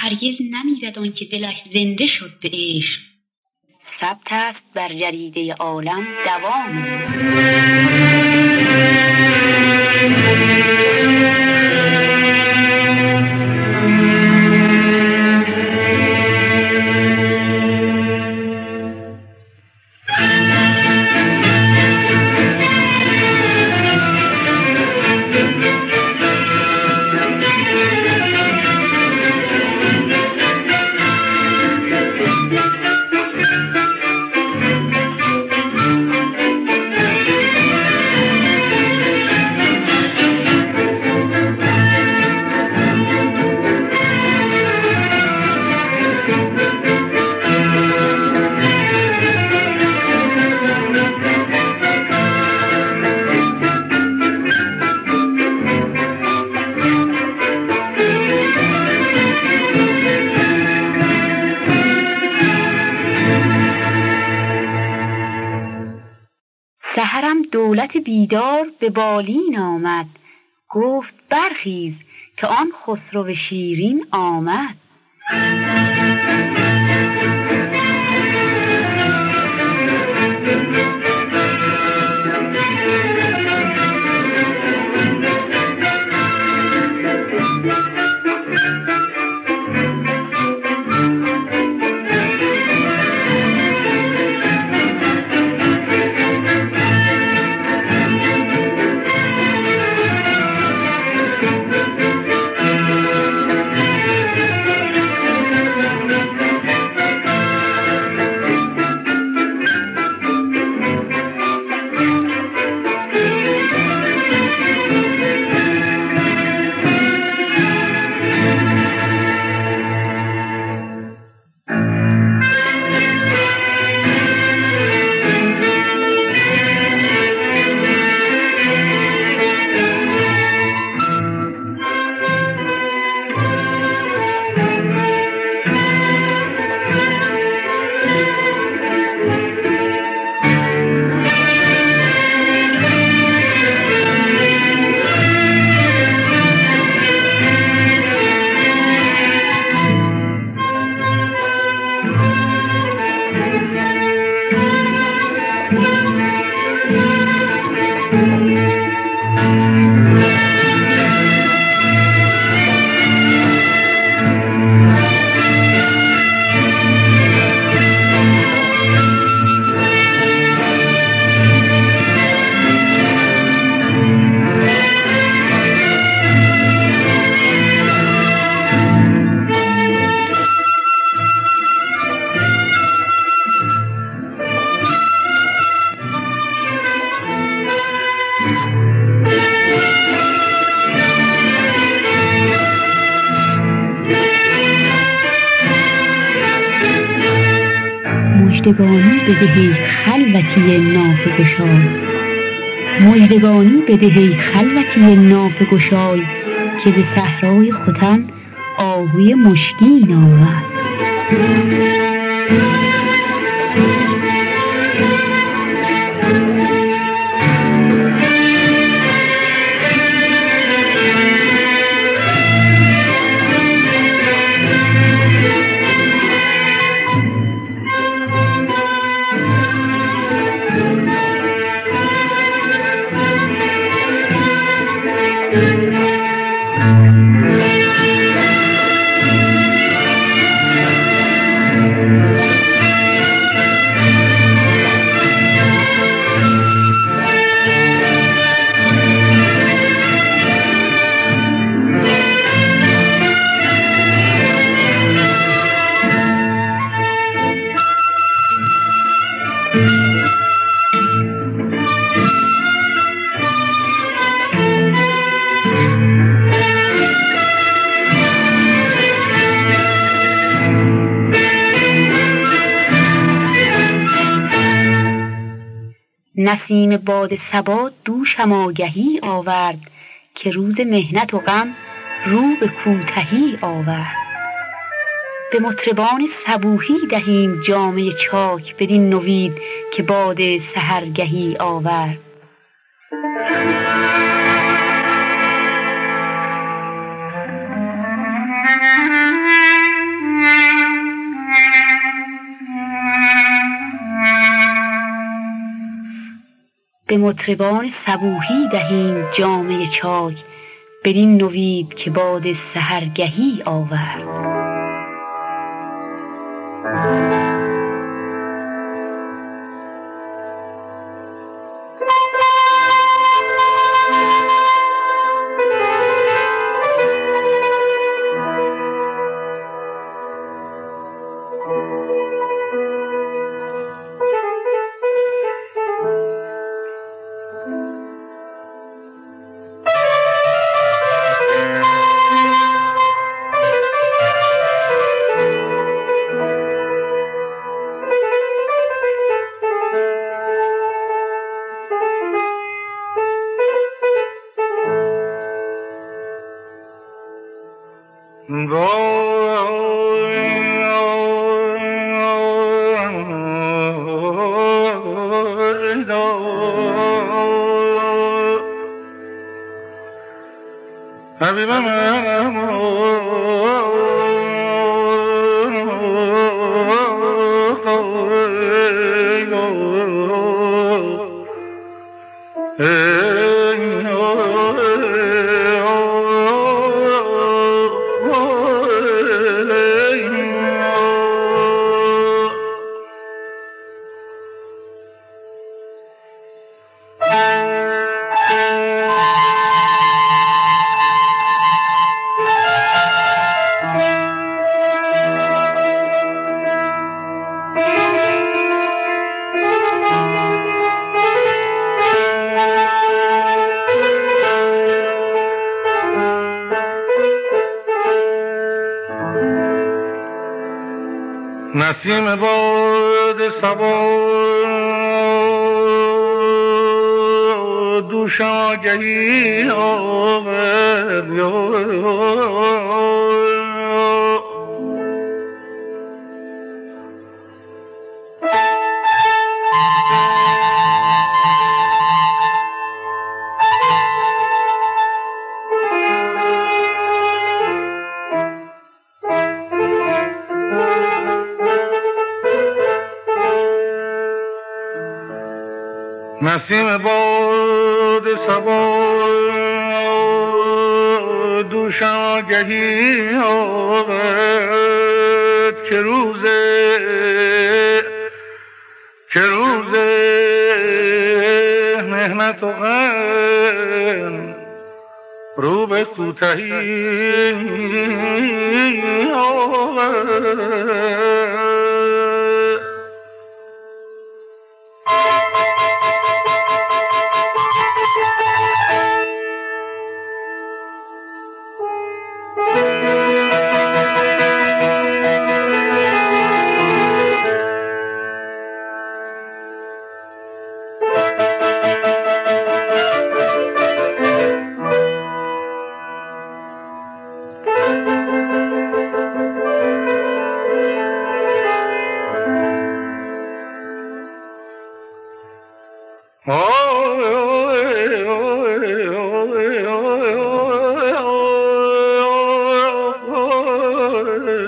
هرگز نمیرد آن که دلش زنده شد به عشق. ثبت است بر جریده عالم دوام. به بالین آمد. گفت برخیز که آن خسرو شیرین آمد. خلوتی نافه گشای مژدگانی بدهی خلوتی نافه گشای که به صحرای ختن آهوی مشکین آمد. نسیم باد صبا دوشم آگهی آورد که روز محنت و غم رو به کوتهی آورد. به مطربان صبوهی دهیم جامعه چاک بدین نوید که باد سهرگهی آورد. به مطربان صبوهی دهیم جامعه چاک بدین نوید که باد سهرگهی آورد. نسیم باد سبا دوشم آگهی آمد که روزه که روزه مهنت و غم رو به کوتهی آمد Lord.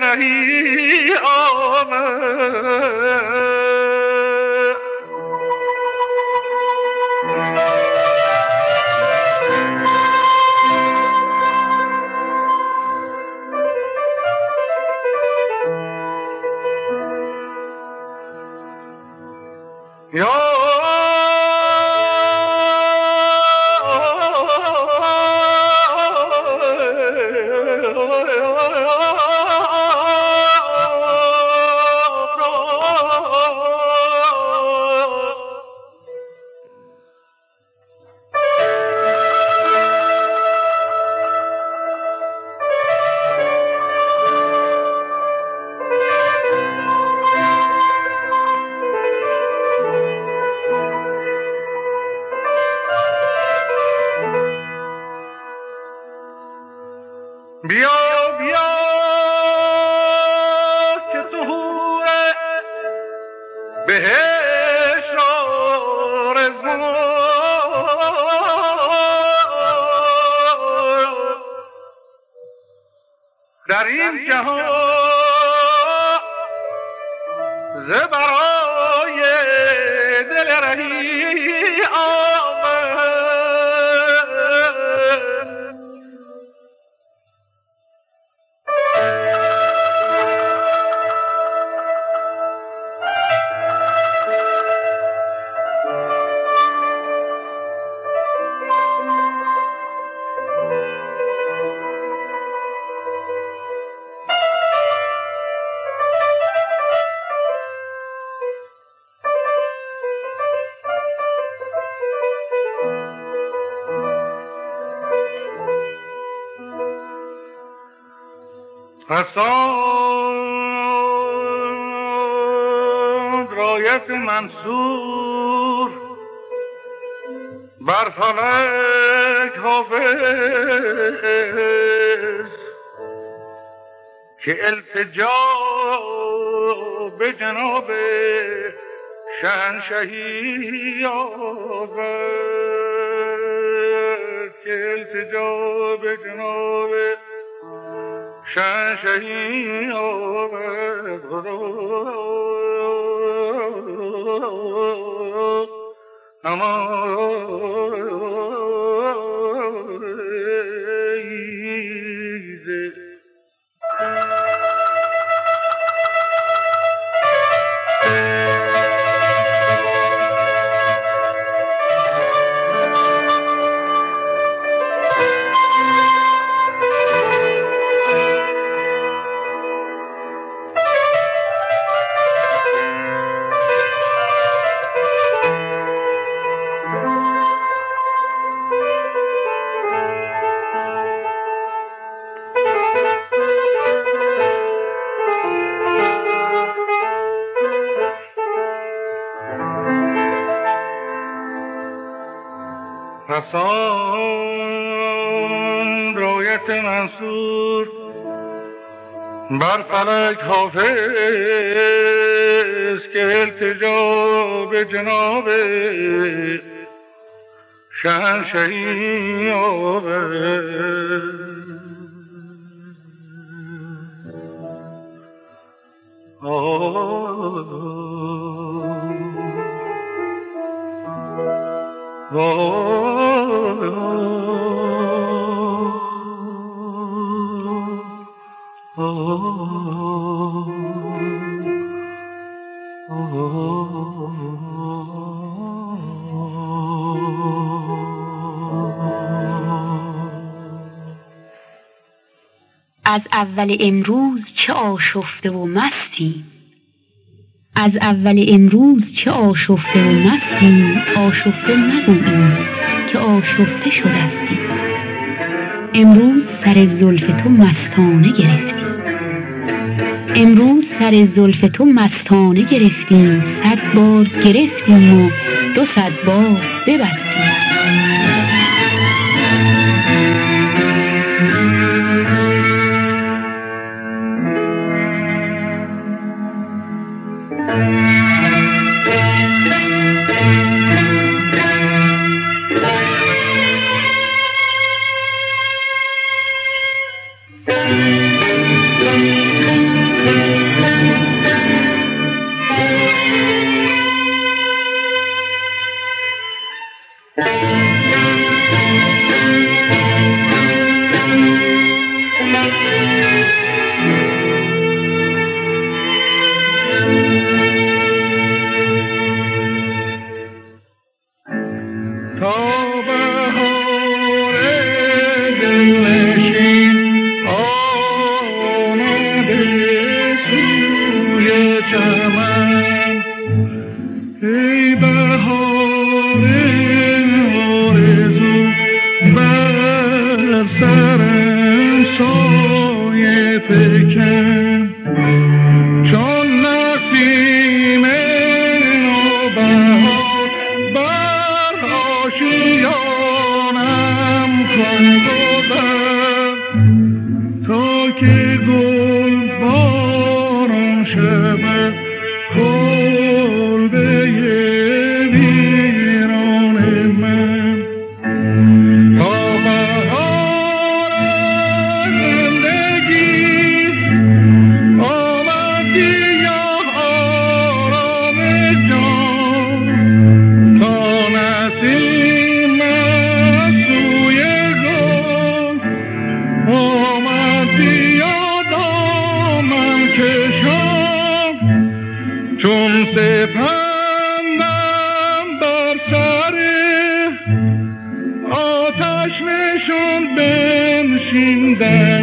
رهين حافظ که التجا به جناب شهنشهی آورد که التجا به جناب شهی اما فلک حافظ که التجا به جناب شهنشهی آورد از اول امروز چه آشفته و مستی؟ از اول امروز چه آشفته و مستی؟ آشفته نگوییم که آشفته شدستی. امروز سر زلف تو مستانه گرفتیم. امروز سر زلف تو مستانه گرفتیم. صد بار گرفتیم و دو صد بار ببستیم. Música Baby.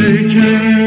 Satan.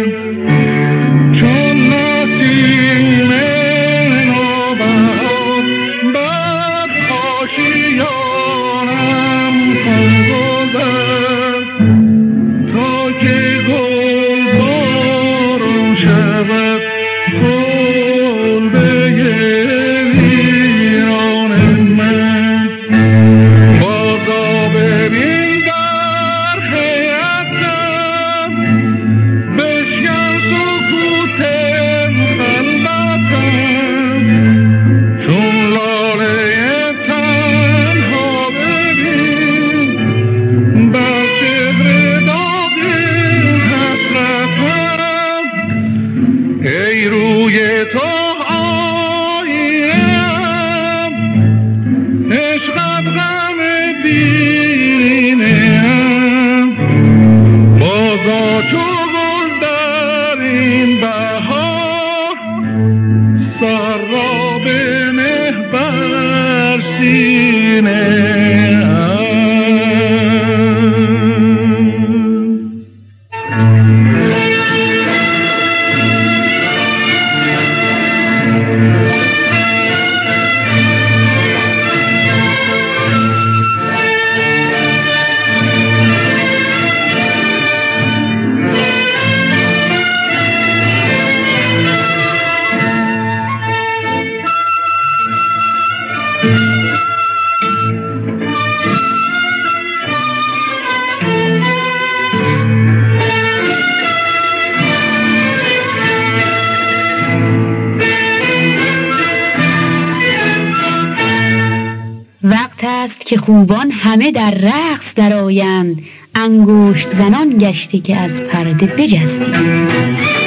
خوبان همه در رقص درآیند. انگشت زنان گشته که از پرده بجستیم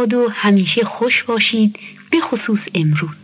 شاد و همیشه خوش باشید به خصوص امروز.